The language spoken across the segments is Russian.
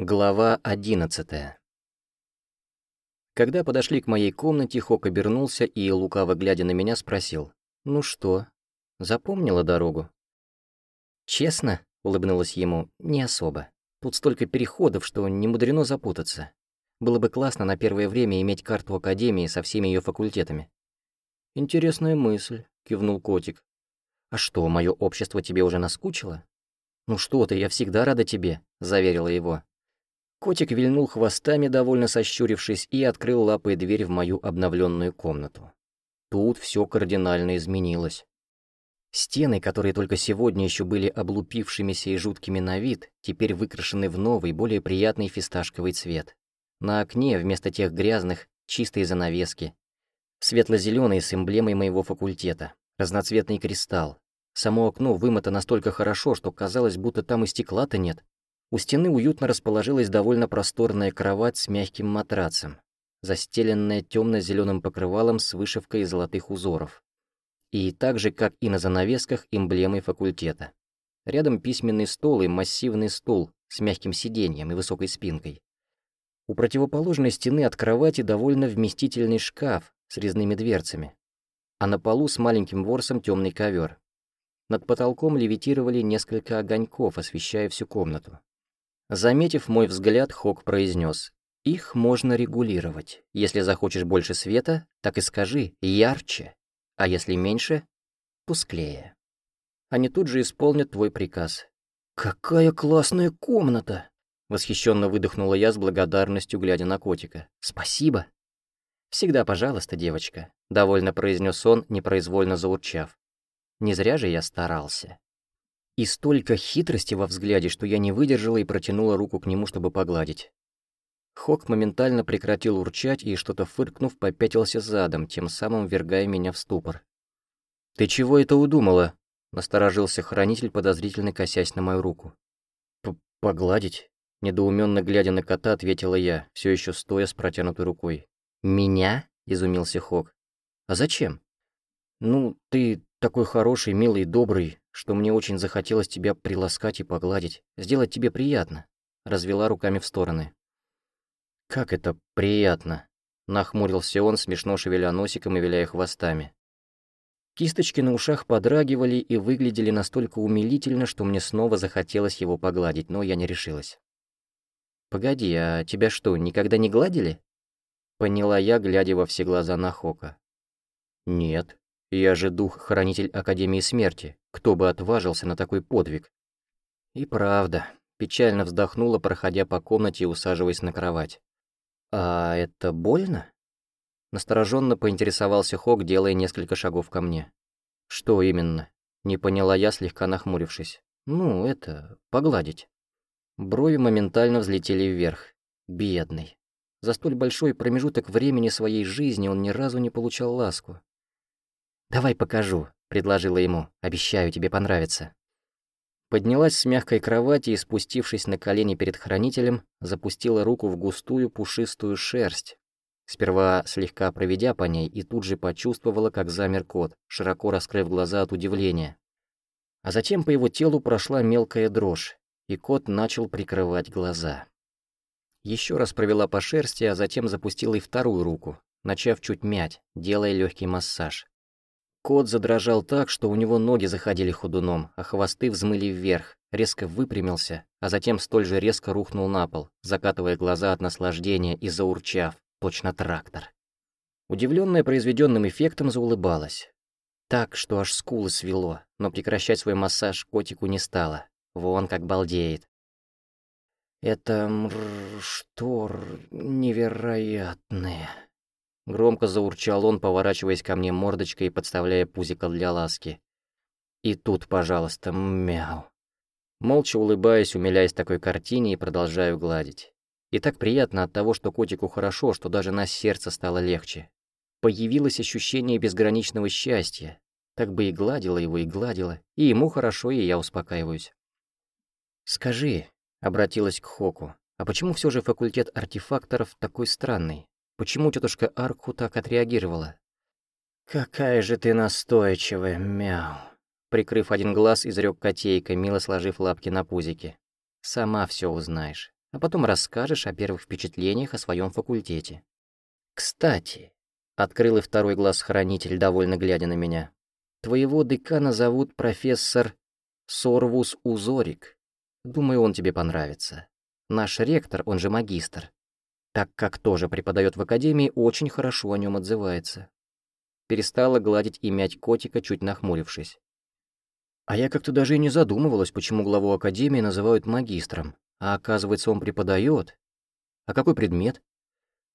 Глава одиннадцатая. Когда подошли к моей комнате, Хок обернулся и, лукаво глядя на меня, спросил. «Ну что, запомнила дорогу?» «Честно?» — улыбнулась ему. «Не особо. Тут столько переходов, что не мудрено запутаться. Было бы классно на первое время иметь карту Академии со всеми ее факультетами». «Интересная мысль», — кивнул котик. «А что, мое общество тебе уже наскучило?» «Ну что ты, я всегда рада тебе», — заверила его. Котик вильнул хвостами, довольно сощурившись, и открыл лапой дверь в мою обновленную комнату. Тут все кардинально изменилось. Стены, которые только сегодня еще были облупившимися и жуткими на вид, теперь выкрашены в новый, более приятный фисташковый цвет. На окне вместо тех грязных чистые занавески. Светло-зеленый с эмблемой моего факультета. Разноцветный кристалл. Само окно вымыто настолько хорошо, что казалось, будто там и стекла-то нет. У стены уютно расположилась довольно просторная кровать с мягким матрацем, застеленная темно-зеленым покрывалом с вышивкой золотых узоров. И так же, как и на занавесках, эмблемой факультета. Рядом письменный стол и массивный стул с мягким сиденьем и высокой спинкой. У противоположной стены от кровати довольно вместительный шкаф с резными дверцами, а на полу с маленьким ворсом темный ковер. Над потолком левитировали несколько огоньков, освещая всю комнату. Заметив мой взгляд, Хок произнес: «Их можно регулировать. Если захочешь больше света, так и скажи «ярче», а если меньше — «тусклее». Они тут же исполнят твой приказ». «Какая классная комната!» — восхищенно выдохнула я с благодарностью, глядя на котика. «Спасибо!» «Всегда пожалуйста, девочка», — довольно произнес он, непроизвольно заурчав. «Не зря же я старался». И столько хитрости во взгляде, что я не выдержала и протянула руку к нему, чтобы погладить. Хок моментально прекратил урчать и, что-то фыркнув, попятился задом, тем самым вергая меня в ступор. «Ты чего это удумала?» — насторожился хранитель, подозрительно косясь на мою руку. П «Погладить?» — недоуменно глядя на кота, ответила я, все еще стоя с протянутой рукой. «Меня?» — изумился Хок. «А зачем?» «Ну, ты такой хороший, милый, добрый, что мне очень захотелось тебя приласкать и погладить, сделать тебе приятно», — развела руками в стороны. «Как это приятно?» — нахмурился он, смешно шевеля носиком и виляя хвостами. Кисточки на ушах подрагивали и выглядели настолько умилительно, что мне снова захотелось его погладить, но я не решилась. «Погоди, а тебя что, никогда не гладили?» Поняла я, глядя во все глаза на Хока. «Нет, я же дух-хранитель Академии Смерти. Кто бы отважился на такой подвиг? И правда, печально вздохнула, проходя по комнате и усаживаясь на кровать. «А это больно?» Настороженно поинтересовался Хок, делая несколько шагов ко мне. «Что именно?» Не поняла я, слегка нахмурившись. «Ну, это... погладить». Брови моментально взлетели вверх. Бедный. За столь большой промежуток времени своей жизни он ни разу не получал ласку. «Давай покажу», — предложила ему. «Обещаю, тебе понравится». Поднялась с мягкой кровати и, спустившись на колени перед хранителем, запустила руку в густую пушистую шерсть, сперва слегка проведя по ней, и тут же почувствовала, как замер кот, широко раскрыв глаза от удивления. А затем по его телу прошла мелкая дрожь, и кот начал прикрывать глаза. Еще раз провела по шерсти, а затем запустила и вторую руку, начав чуть мять, делая легкий массаж. Кот задрожал так, что у него ноги заходили ходуном, а хвосты взмыли вверх, резко выпрямился, а затем столь же резко рухнул на пол, закатывая глаза от наслаждения и заурчав, точно трактор. Удивленная произведенным эффектом заулыбалась. Так, что аж скулы свело, но прекращать свой массаж котику не стало. Вон как балдеет. «Это мр... штор невероятное», Громко заурчал он, поворачиваясь ко мне мордочкой и подставляя пузико для ласки. И тут, пожалуйста, мяу. Молча улыбаясь, умиляясь такой картине и продолжаю гладить. И так приятно от того, что котику хорошо, что даже на сердце стало легче. Появилось ощущение безграничного счастья. Так бы и гладила его, и гладила. И ему хорошо, и я успокаиваюсь. «Скажи», — обратилась к Хоку, «а почему все же факультет артефакторов такой странный? Почему тетушка Арку так отреагировала? «Какая же ты настойчивая, мяу!» Прикрыв один глаз, изрек котейка, мило сложив лапки на пузике. «Сама все узнаешь. а потом расскажешь о первых впечатлениях о своем факультете. Кстати, открыл и второй глаз хранитель, довольно глядя на меня. Твоего декана зовут профессор Сорвус Узорик. Думаю, он тебе понравится. Наш ректор, он же магистр, так как тоже преподает в академии, очень хорошо о нем отзывается. Перестала гладить и мять котика, чуть нахмурившись. А я как-то даже и не задумывалась, почему главу академии называют магистром, а оказывается, он преподает. А какой предмет?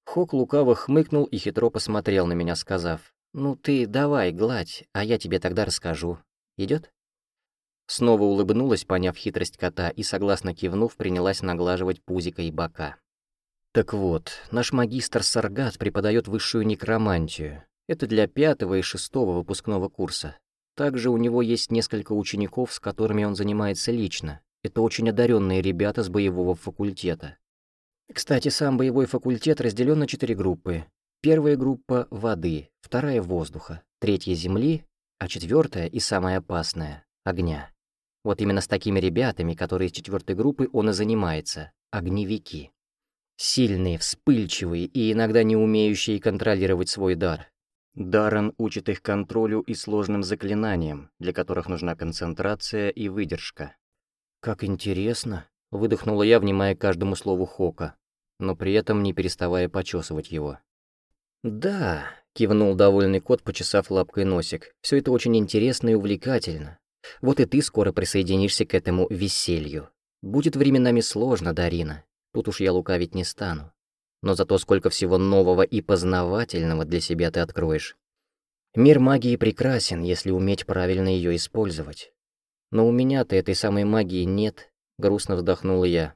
Хок лукаво хмыкнул и хитро посмотрел на меня, сказав, «Ну ты давай, гладь, а я тебе тогда расскажу. Идет? Снова улыбнулась, поняв хитрость кота, и, согласно кивнув, принялась наглаживать пузико и бока. Так вот, наш магистр Саргат преподает высшую некромантию. Это для пятого и шестого выпускного курса. Также у него есть несколько учеников, с которыми он занимается лично. Это очень одаренные ребята с боевого факультета. Кстати, сам боевой факультет разделен на четыре группы. Первая группа — воды, вторая — воздуха, третья — земли, а четвертая и самая опасная — огня. Вот именно с такими ребятами, которые из четвертой группы, он и занимается — огневики. Сильные, вспыльчивые и иногда не умеющие контролировать свой дар. Даррен учит их контролю и сложным заклинаниям, для которых нужна концентрация и выдержка. «Как интересно!» — выдохнула я, внимая каждому слову Хока, но при этом не переставая почесывать его. «Да», — кивнул довольный кот, почесав лапкой носик, «все это очень интересно и увлекательно. Вот и ты скоро присоединишься к этому веселью. Будет временами сложно, Дарина, тут уж я лукавить не стану. Но зато сколько всего нового и познавательного для себя ты откроешь. Мир магии прекрасен, если уметь правильно ее использовать. Но у меня-то этой самой магии нет, грустно вздохнула я.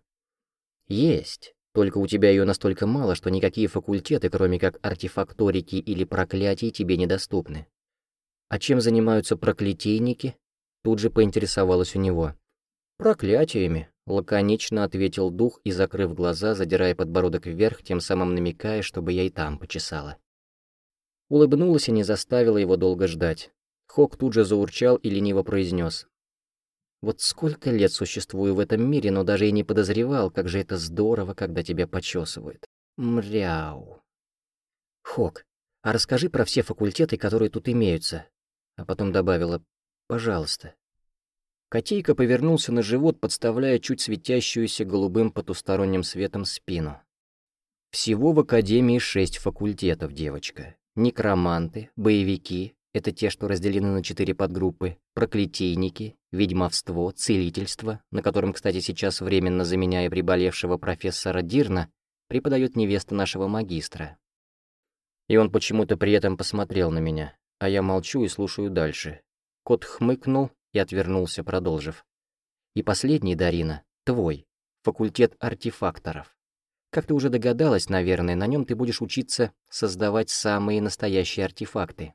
Есть, только у тебя ее настолько мало, что никакие факультеты, кроме как артефакторики или проклятий, тебе недоступны. А чем занимаются проклятийники? Тут же поинтересовалась у него. Проклятиями, лаконично ответил дух и, закрыв глаза, задирая подбородок вверх, тем самым намекая, чтобы я и там почесала. Улыбнулась и не заставила его долго ждать. Хок тут же заурчал и лениво произнес: вот сколько лет существую в этом мире, но даже и не подозревал, как же это здорово, когда тебя почесывают. Мряу. Хок, а расскажи про все факультеты, которые тут имеются. А потом добавила, пожалуйста. Котейка повернулся на живот, подставляя чуть светящуюся голубым потусторонним светом спину. Всего в Академии шесть факультетов, девочка. Некроманты, боевики, это те, что разделены на четыре подгруппы, проклятийники, ведьмовство, целительство, на котором, кстати, сейчас временно заменяя приболевшего профессора Дирна, преподает невеста нашего магистра. И он почему-то при этом посмотрел на меня, а я молчу и слушаю дальше. Кот хмыкнул и отвернулся, продолжив. И последний, Дарина, твой, факультет артефакторов. Как ты уже догадалась, наверное, на нем ты будешь учиться создавать самые настоящие артефакты.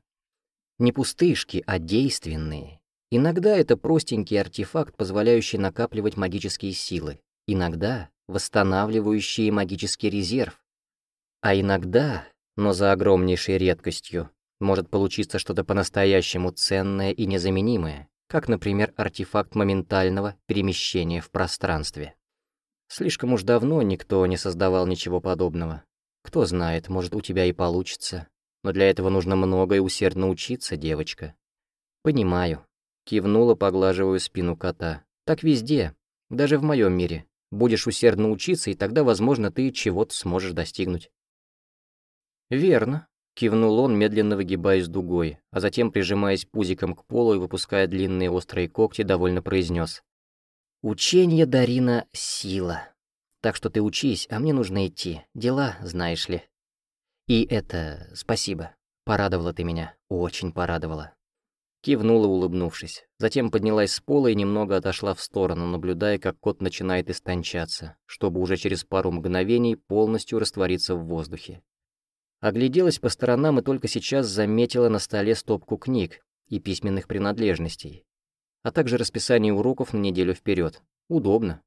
Не пустышки, а действенные. Иногда это простенький артефакт, позволяющий накапливать магические силы. Иногда восстанавливающий магический резерв. А иногда, но за огромнейшей редкостью, может получиться что-то по-настоящему ценное и незаменимое, как, например, артефакт моментального перемещения в пространстве. Слишком уж давно никто не создавал ничего подобного. Кто знает, может, у тебя и получится. Но для этого нужно много и усердно учиться, девочка. Понимаю. Кивнула, поглаживая спину кота. Так везде, даже в моем мире. Будешь усердно учиться, и тогда, возможно, ты чего-то сможешь достигнуть. Верно. Кивнул он, медленно выгибаясь дугой, а затем, прижимаясь пузиком к полу и выпуская длинные острые когти, довольно произнес: «Учение, Дарина, сила. Так что ты учись, а мне нужно идти. Дела, знаешь ли». И это... спасибо. Порадовала ты меня. Очень порадовала. Кивнула, улыбнувшись. Затем поднялась с пола и немного отошла в сторону, наблюдая, как кот начинает истончаться, чтобы уже через пару мгновений полностью раствориться в воздухе. Огляделась по сторонам и только сейчас заметила на столе стопку книг и письменных принадлежностей, а также расписание уроков на неделю вперед. Удобно.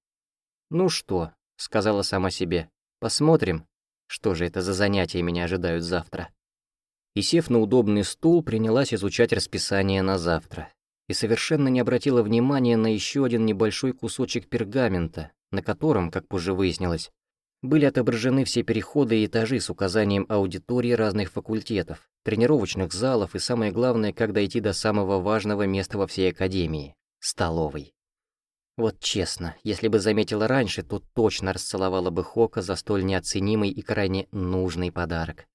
«Ну что», — сказала сама себе, — «посмотрим, что же это за занятия меня ожидают завтра? И сев на удобный стул, принялась изучать расписание на завтра. И совершенно не обратила внимания на еще один небольшой кусочек пергамента, на котором, как позже выяснилось, были отображены все переходы и этажи с указанием аудитории разных факультетов, тренировочных залов и, самое главное, как дойти до самого важного места во всей академии — столовой. Вот честно, если бы заметила раньше, то точно расцеловала бы Хока за столь неоценимый и крайне нужный подарок.